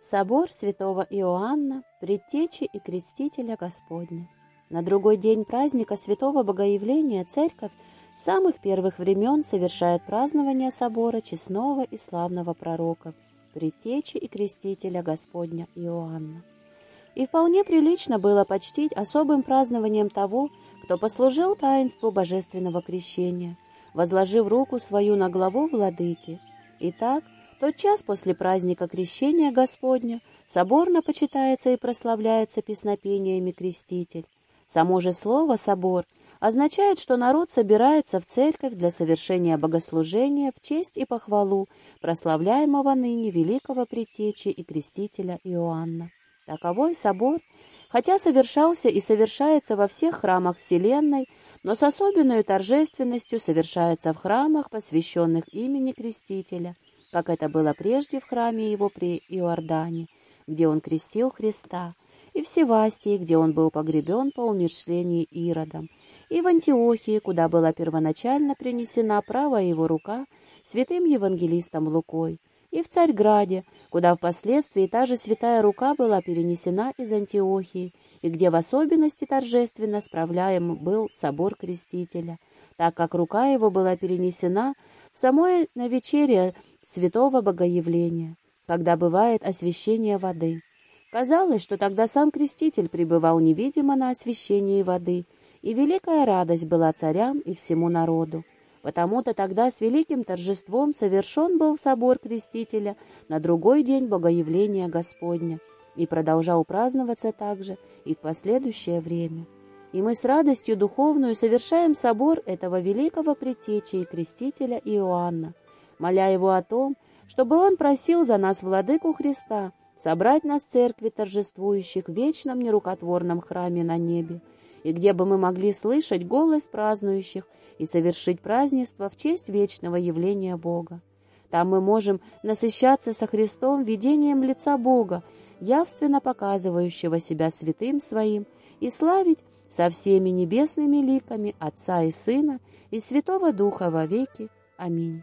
Собор святого Иоанна, предтечи и крестителя Господня. На другой день праздника святого Богоявления церковь с самых первых времен совершает празднование собора честного и славного пророка, предтечи и крестителя Господня Иоанна. И вполне прилично было почтить особым празднованием того, кто послужил таинству божественного крещения, возложив руку свою на главу владыки. Итак, тот час после праздника Крещения Господня соборно почитается и прославляется песнопениями креститель. Само же слово «собор» означает, что народ собирается в церковь для совершения богослужения в честь и похвалу прославляемого ныне великого предтечи и крестителя Иоанна. Таковой собор, хотя совершался и совершается во всех храмах Вселенной, но с особенной торжественностью совершается в храмах, посвященных имени Крестителя – как это было прежде в храме его при Иордане, где он крестил Христа, и в Севастии, где он был погребен по умершлении Иродом, и в Антиохии, куда была первоначально принесена правая его рука святым евангелистом Лукой, и в Царьграде, куда впоследствии та же святая рука была перенесена из Антиохии, и где в особенности торжественно справляем был собор Крестителя, так как рука его была перенесена в самое навечерие святого богоявления, когда бывает освящение воды. Казалось, что тогда сам Креститель пребывал невидимо на освящении воды, и великая радость была царям и всему народу. Потому-то тогда с великим торжеством совершен был собор Крестителя на другой день Богоявления Господня, и продолжал праздноваться также и в последующее время. И мы с радостью духовную совершаем собор этого великого предтечи и крестителя Иоанна, моля его о том, чтобы он просил за нас владыку Христа собрать нас в церкви торжествующих в вечном нерукотворном храме на небе, и где бы мы могли слышать голос празднующих и совершить празднество в честь вечного явления Бога. Там мы можем насыщаться со Христом видением лица Бога, явственно показывающего себя святым своим, и славить со всеми небесными ликами Отца и Сына и Святого Духа во веки. Аминь.